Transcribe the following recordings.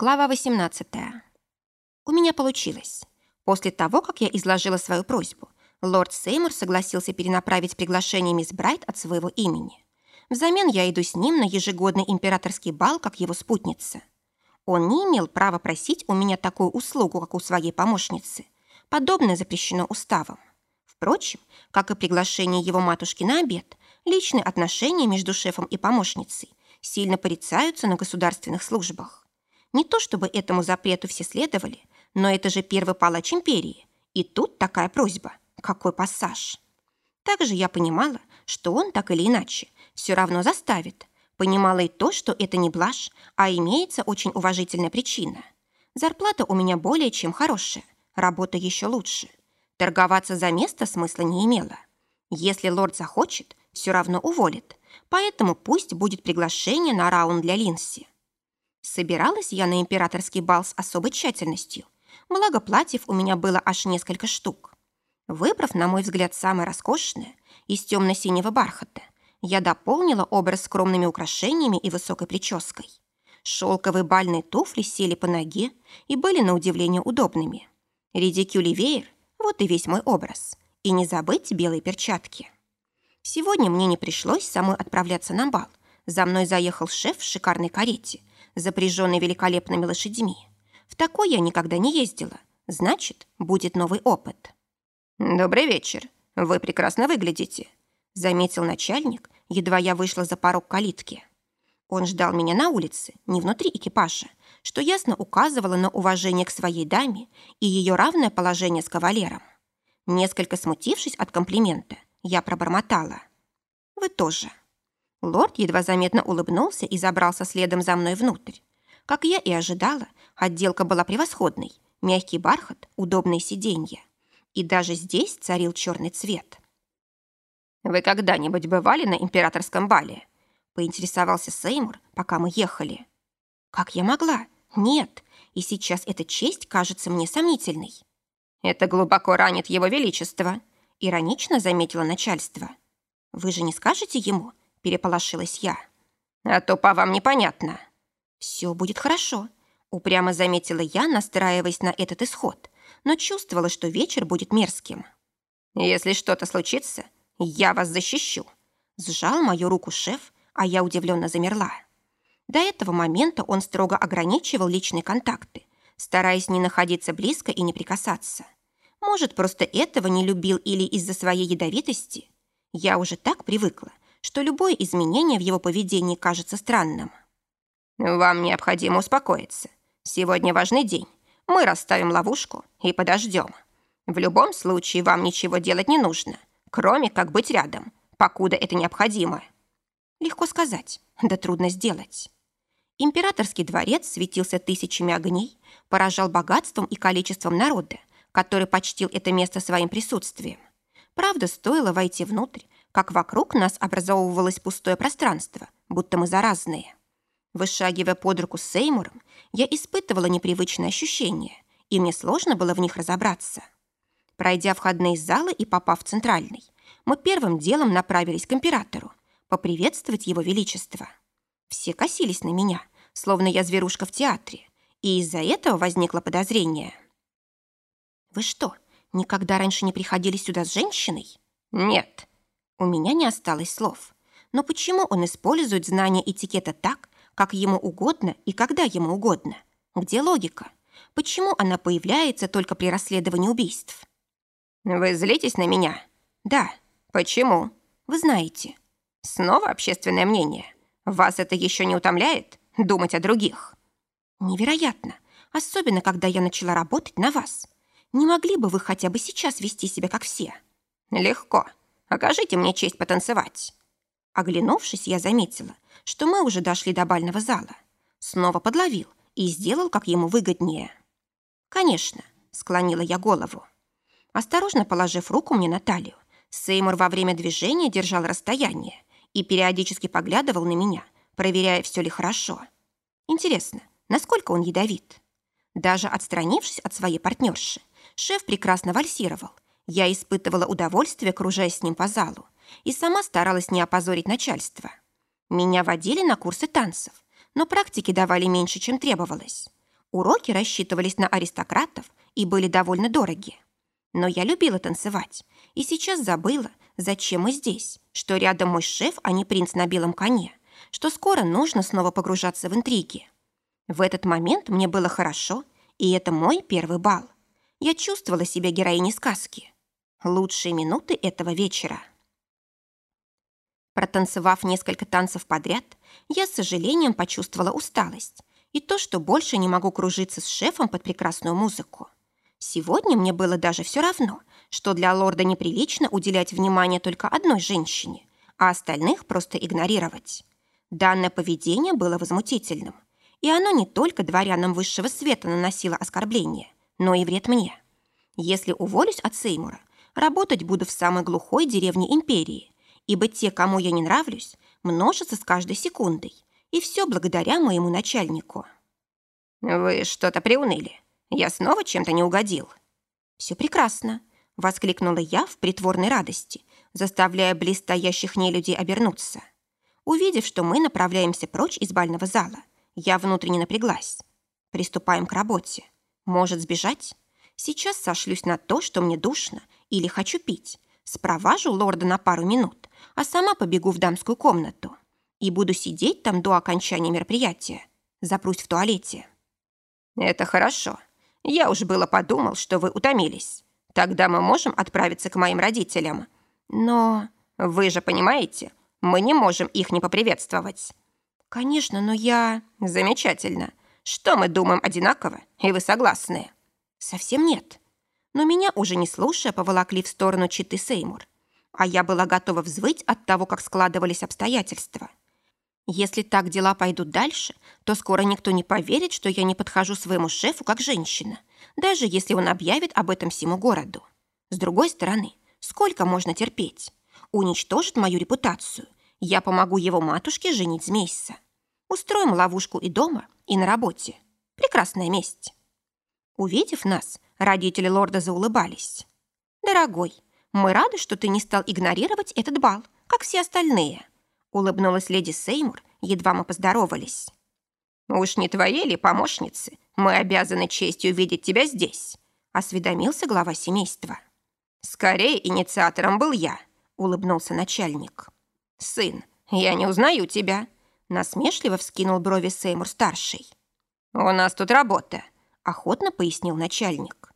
Глава 18. У меня получилось. После того, как я изложила свою просьбу, лорд Сеймур согласился перенаправить приглашение мисс Брайт от своего имени. Взамен я иду с ним на ежегодный императорский бал, как его спутница. Он не имел права просить у меня такую услугу, как у своей помощницы. Подобное запрещено уставом. Впрочем, как и приглашение его матушки на обед, личные отношения между шефом и помощницей сильно порицаются на государственных службах. Не то чтобы этому запрету все следовали, но это же первый палач империи. И тут такая просьба. Какой пассаж. Также я понимала, что он так или иначе все равно заставит. Понимала и то, что это не блажь, а имеется очень уважительная причина. Зарплата у меня более чем хорошая, работа еще лучше. Торговаться за место смысла не имело. Если лорд захочет, все равно уволит. Поэтому пусть будет приглашение на раунд для Линси. Собиралась я на императорский бал с особой тщательностью. Благо платьев у меня было аж несколько штук. Выбрав, на мой взгляд, самое роскошное, из темно-синего бархата, я дополнила образ скромными украшениями и высокой прической. Шелковые бальные туфли сели по ноге и были на удивление удобными. Редикюль и веер – вот и весь мой образ. И не забыть белые перчатки. Сегодня мне не пришлось самой отправляться на бал. За мной заехал шеф в шикарной карете, запряженной великолепными лошадьми. В такой я никогда не ездила. Значит, будет новый опыт. «Добрый вечер. Вы прекрасно выглядите», — заметил начальник, едва я вышла за порог калитки. Он ждал меня на улице, не внутри экипажа, что ясно указывало на уважение к своей даме и ее равное положение с кавалером. Несколько смутившись от комплимента, я пробормотала. «Вы тоже». Лорд едва заметно улыбнулся и забрался следом за мной внутрь. Как я и ожидала, отделка была превосходной. Мягкий бархат, удобные сиденья. И даже здесь царил черный цвет. «Вы когда-нибудь бывали на императорском бале?» поинтересовался Сеймур, пока мы ехали. «Как я могла? Нет. И сейчас эта честь кажется мне сомнительной». «Это глубоко ранит его величество», иронично заметило начальство. «Вы же не скажете ему, – переполошилась я. «А то по вам непонятно». «Все будет хорошо», – упрямо заметила я, настраиваясь на этот исход, но чувствовала, что вечер будет мерзким. «Если что-то случится, я вас защищу», – сжал мою руку шеф, а я удивленно замерла. До этого момента он строго ограничивал личные контакты, стараясь не находиться близко и не прикасаться. Может, просто этого не любил или из-за своей ядовитости? Я уже так привыкла, что любое изменение в его поведении кажется странным. «Вам необходимо успокоиться. Сегодня важный день. Мы расставим ловушку и подождем. В любом случае вам ничего делать не нужно, кроме как быть рядом, покуда это необходимо». Легко сказать, да трудно сделать. Императорский дворец светился тысячами огней, поражал богатством и количеством народа, который почтил это место своим присутствием. Правда, стоило войти внутрь, как вокруг нас образовывалось пустое пространство, будто мы заразные. Вышагивая под руку с Сеймуром, я испытывала непривычные ощущения, и мне сложно было в них разобраться. Пройдя входные залы и попав в центральный, мы первым делом направились к императору, поприветствовать его величество. Все косились на меня, словно я зверушка в театре, и из-за этого возникло подозрение. «Вы что, никогда раньше не приходили сюда с женщиной?» «Нет», у меня не осталось слов. Но почему он использует знание этикета так, как ему угодно и когда ему угодно? Где логика? Почему она появляется только при расследовании убийств? Вы злитесь на меня? Да. Почему? Вы знаете. Снова общественное мнение. Вас это еще не утомляет? Думать о других? Невероятно. Особенно, когда я начала работать на вас. Не могли бы вы хотя бы сейчас вести себя как все? Легко. Окажите мне честь потанцевать». Оглянувшись, я заметила, что мы уже дошли до бального зала. Снова подловил и сделал, как ему выгоднее. «Конечно», — склонила я голову. Осторожно положив руку мне на талию, Сеймур во время движения держал расстояние и периодически поглядывал на меня, проверяя, все ли хорошо. Интересно, насколько он ядовит? Даже отстранившись от своей партнерши, шеф прекрасно вальсировал — я испытывала удовольствие, кружаясь с ним по залу, и сама старалась не опозорить начальство. Меня водили на курсы танцев, но практики давали меньше, чем требовалось. Уроки рассчитывались на аристократов и были довольно дороги. Но я любила танцевать и сейчас забыла, зачем мы здесь, что рядом мой шеф, а не принц на белом коне, что скоро нужно снова погружаться в интриги. В этот момент мне было хорошо, и это мой первый бал. Я чувствовала себя героиней сказки. Лучшие минуты этого вечера. Протанцевав несколько танцев подряд, я с сожалением почувствовала усталость и то, что больше не могу кружиться с шефом под прекрасную музыку. Сегодня мне было даже все равно, что для лорда неприлично уделять внимание только одной женщине, а остальных просто игнорировать. Данное поведение было возмутительным, и оно не только дворянам высшего света наносило оскорбление, но и вред мне. Если уволюсь от Сеймура, работать буду в самой глухой деревне империи, ибо те, кому я не нравлюсь, множатся с каждой секундой, и все благодаря моему начальнику. «Вы что-то приуныли», я снова чем-то не угодил. Все прекрасно, воскликнула я в притворной радости, заставляя близ стоящих нелюдей обернуться. Увидев, что мы направляемся прочь из бального зала, я внутренне напряглась. Приступаем к работе. Может сбежать? Сейчас сошлюсь на то, что мне душно или хочу пить. Спроважу лорда на пару минут, а сама побегу в дамскую комнату. И буду сидеть там до окончания мероприятия. Запрусь в туалете. Это хорошо. Я уж было подумал, что вы утомились. Тогда мы можем отправиться к моим родителям. Но вы же понимаете, мы не можем их не поприветствовать. Конечно, но я... Замечательно. Что мы думаем одинаково, и вы согласны? Совсем нет. Но меня уже не слушая поволокли в сторону Читы Сеймур. А я была готова взвыть от того, как складывались обстоятельства. Если так дела пойдут дальше, то скоро никто не поверит, что я не подхожу своему шефу как женщина, даже если он объявит об этом всему городу. С другой стороны, сколько можно терпеть? Уничтожит мою репутацию. Я помогу его матушке женить Змейса. Устроим ловушку и дома, и на работе. Прекрасная месть. Увидев нас, родители лорда заулыбались. «Дорогой, мы рады, что ты не стал игнорировать этот бал, как все остальные», улыбнулась леди Сеймур, едва мы поздоровались. «Уж не твоей ли помощницы? Мы обязаны честью видеть тебя здесь», осведомился глава семейства. «Скорее инициатором был я», улыбнулся начальник. «Сын, я не узнаю тебя», насмешливо вскинул брови Сеймур-старший. «У нас тут работа», охотно пояснил начальник.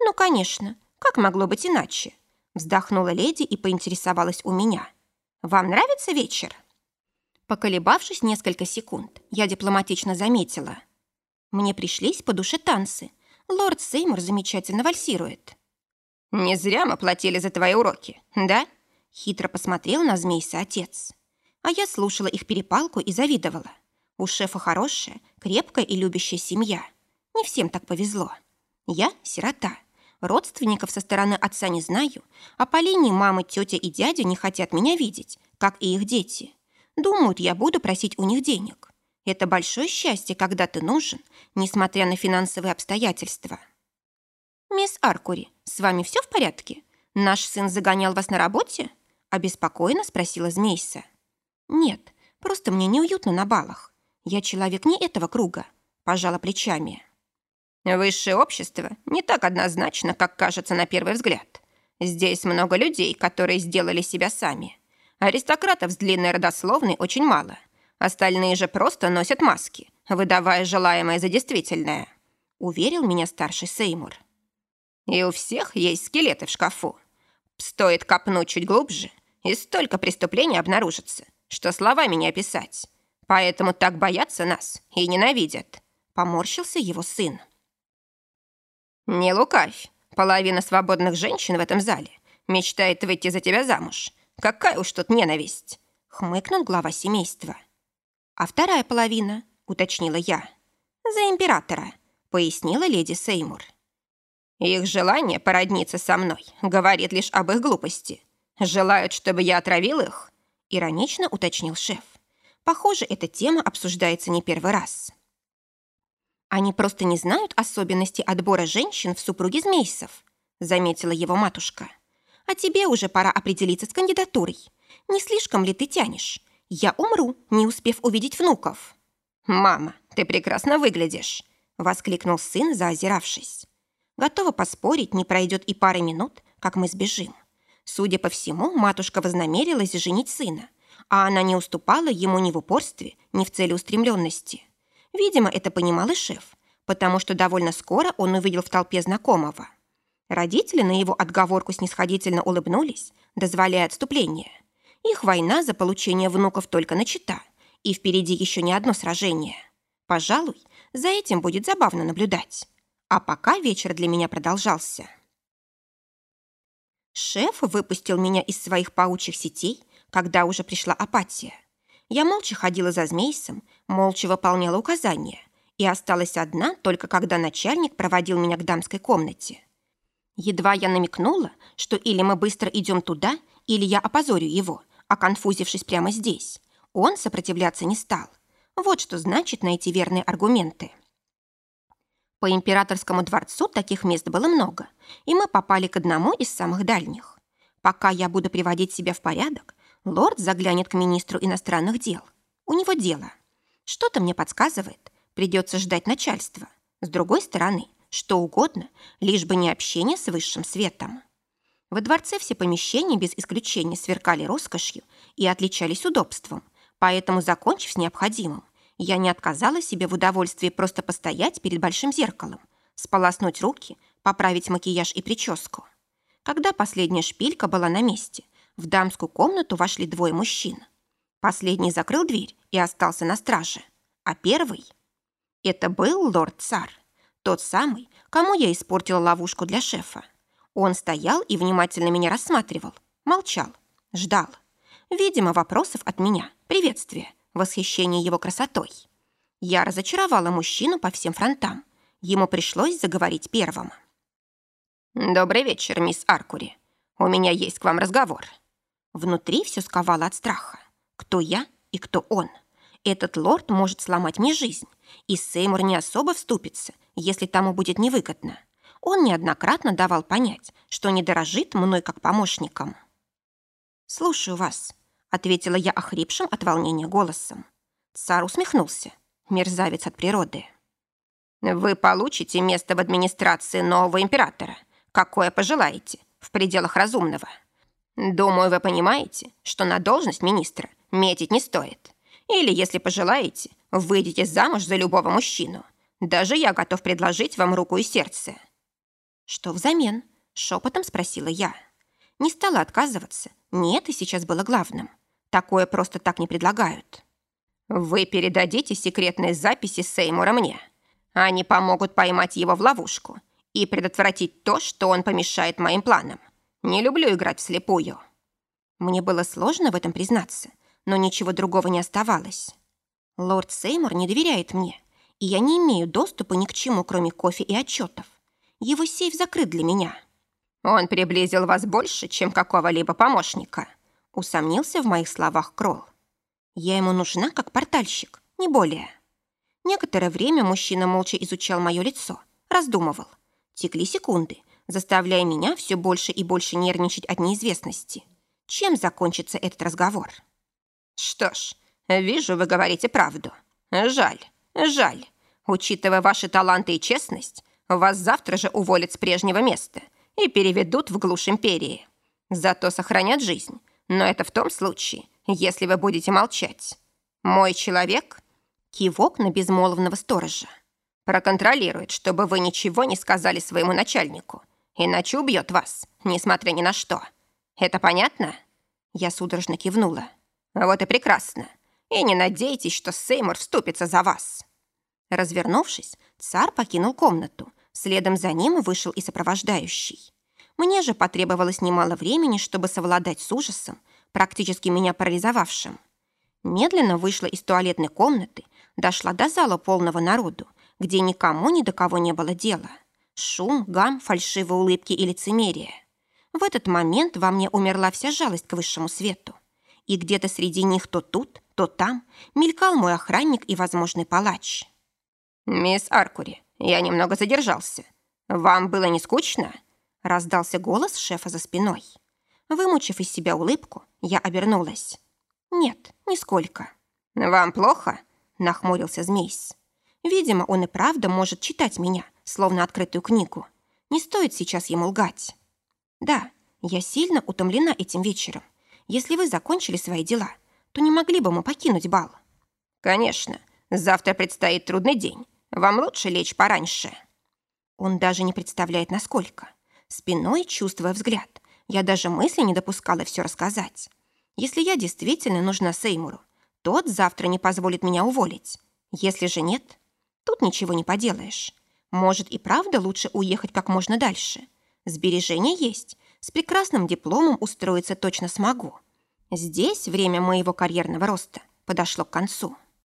«Ну, конечно, как могло быть иначе?» вздохнула леди и поинтересовалась у меня – вам нравится вечер?» Поколебавшись несколько секунд, я дипломатично заметила. «Мне пришлись по душе танцы. Лорд Сеймур замечательно вальсирует». «Не зря мы платили за твои уроки, да?» Хитро посмотрел на змейса отец. А я слушала их перепалку и завидовала. У шефа хорошая, крепкая и любящая семья. Не всем так повезло. Я — сирота. Родственников со стороны отца не знаю, а по линии мамы, тетя и дядя не хотят меня видеть, как и их дети. Думают, я буду просить у них денег. Это большое счастье, когда ты нужен, несмотря на финансовые обстоятельства. «Мисс Аркури, с вами все в порядке? Наш сын загонял вас на работе?» обеспокоенно спросила Змейса. «Нет, просто мне неуютно на балах. Я человек не этого круга», пожала плечами. Высшее общество не так однозначно, как кажется на первый взгляд. Здесь много людей, которые сделали себя сами. Аристократов с длинной родословной очень мало. Остальные же просто носят маски, выдавая желаемое за действительное. Уверил меня старший Сеймур. И у всех есть скелеты в шкафу. Стоит копнуть чуть глубже, и столько преступлений обнаружится, что словами не описать. Поэтому так боятся нас и ненавидят. Поморщился его сын. «Не лукавь. Половина свободных женщин в этом зале мечтает выйти за тебя замуж. Какая уж тут ненависть!» — хмыкнул глава семейства. «А вторая половина?» — уточнила я. «За императора», — пояснила леди Сеймур. «Их желание породниться со мной говорит лишь об их глупости. Желают, чтобы я отравил их?» — иронично уточнил шеф. «Похоже, эта тема обсуждается не первый раз». Они просто не знают особенностей отбора женщин в супруге Змейсов, заметила его матушка. А тебе уже пора определиться с кандидатурой. Не слишком ли ты тянешь? Я умру, не успев увидеть внуков. Мама, ты прекрасно выглядишь, воскликнул сын, заозиравшись. Готова поспорить, не пройдет и пары минут, как мы сбежим. Судя по всему, матушка вознамерилась женить сына, а она не уступала ему ни в упорстве, ни в целеустремленности. Видимо, это понимал и шеф, потому что довольно скоро он увидел в толпе знакомого. Родители на его отговорку снисходительно улыбнулись, дозволяя отступление. Их война за получение внуков только начата, и впереди еще не одно сражение. Пожалуй, за этим будет забавно наблюдать. А пока вечер для меня продолжался. Шеф выпустил меня из своих паучьих сетей, когда уже пришла апатия. Я молча ходила за змейсом, молча выполняла указания и осталась одна только когда начальник проводил меня к дамской комнате. Едва я намекнула, что или мы быстро идем туда, или я опозорю его, оконфузившись прямо здесь. Он сопротивляться не стал. Вот что значит найти верные аргументы. По императорскому дворцу таких мест было много, и мы попали к одному из самых дальних. Пока я буду приводить себя в порядок, лорд заглянет к министру иностранных дел. У него дело. Что-то мне подсказывает, придется ждать начальства. С другой стороны, что угодно, лишь бы не общение с высшим светом. Во дворце все помещения без исключения сверкали роскошью и отличались удобством, поэтому, закончив с необходимым, я не отказала себе в удовольствии просто постоять перед большим зеркалом, сполоснуть руки, поправить макияж и прическу. Когда последняя шпилька была на месте, в дамскую комнату вошли двое мужчин. Последний закрыл дверь и остался на страже, а первый... Это был лорд-цар, тот самый, кому я испортила ловушку для шефа. Он стоял и внимательно меня рассматривал, молчал, ждал. Видимо, вопросов от меня, приветствия, восхищения его красотой. Я разочаровала мужчину по всем фронтам. Ему пришлось заговорить первым. «Добрый вечер, мисс Аркури. У меня есть к вам разговор». Внутри все сковало от страха. Кто я и кто он? Этот лорд может сломать мне жизнь, и Сеймур не особо вступится, если тому будет невыгодно. Он неоднократно давал понять, что не дорожит мной как помощником. «Слушаю вас», — ответила я охрипшим от волнения голосом. Цар усмехнулся. Мерзавец от природы. «Вы получите место в администрации нового императора, какое пожелаете, в пределах разумного. Думаю, вы понимаете, что на должность министра метить не стоит. Или, если пожелаете, выйдете замуж за любого мужчину. Даже я готов предложить вам руку и сердце». «Что взамен?» – шепотом спросила я. Не стала отказываться. Нет, и сейчас было главным. Такое просто так не предлагают. «Вы передадите секретные записи Сеймура мне. Они помогут поймать его в ловушку и предотвратить то, что он помешает моим планам. Не люблю играть вслепую». Мне было сложно в этом признаться, но ничего другого не оставалось. Лорд Сеймур не доверяет мне, и я не имею доступа ни к чему, кроме кофе и отчетов. Его сейф закрыт для меня. Он приблизил вас больше, чем какого-либо помощника. Усомнился в моих словах Кролл. Я ему нужна как портальщик, не более. Некоторое время мужчина молча изучал мое лицо, раздумывал. Текли секунды, заставляя меня все больше и больше нервничать от неизвестности. Чем закончится этот разговор? «Что ж, вижу, вы говорите правду. Жаль, жаль. Учитывая ваши таланты и честность, вас завтра же уволят с прежнего места и переведут в глушь империи. Зато сохранят жизнь. Но это в том случае, если вы будете молчать. Мой человек...» Кивок на безмолвного сторожа. «Проконтролирует, чтобы вы ничего не сказали своему начальнику, иначе убьет вас, несмотря ни на что. Это понятно?» Я судорожно кивнула. Вот и прекрасно. И не надейтесь, что Сеймур вступится за вас. Развернувшись, царь покинул комнату. Следом за ним вышел и сопровождающий. Мне же потребовалось немало времени, чтобы совладать с ужасом, практически меня парализовавшим. Медленно вышла из туалетной комнаты, дошла до зала полного народу, где никому ни до кого не было дела. Шум, гам, фальшивые улыбки и лицемерие. В этот момент во мне умерла вся жалость к высшему свету и где-то среди них то тут, то там мелькал мой охранник и возможный палач. «Мисс Аркури, я немного задержался. Вам было не скучно?» раздался голос шефа за спиной. Вымучив из себя улыбку, я обернулась. «Нет, нисколько». «Вам плохо?» – нахмурился Змейс. Видимо, он и правда может читать меня, словно открытую книгу. Не стоит сейчас ему лгать. Да, я сильно утомлена этим вечером. Если вы закончили свои дела, то не могли бы мы покинуть бал? Конечно. Завтра предстоит трудный день. Вам лучше лечь пораньше. Он даже не представляет, насколько. Спиной, чувствуя взгляд, я даже мысли не допускала все рассказать. Если я действительно нужна Сеймуру, тот завтра не позволит меня уволить. Если же нет, тут ничего не поделаешь. Может, и правда лучше уехать как можно дальше. Сбережения есть. С прекрасным дипломом устроиться точно смогу. Здесь время моего карьерного роста подошло к концу.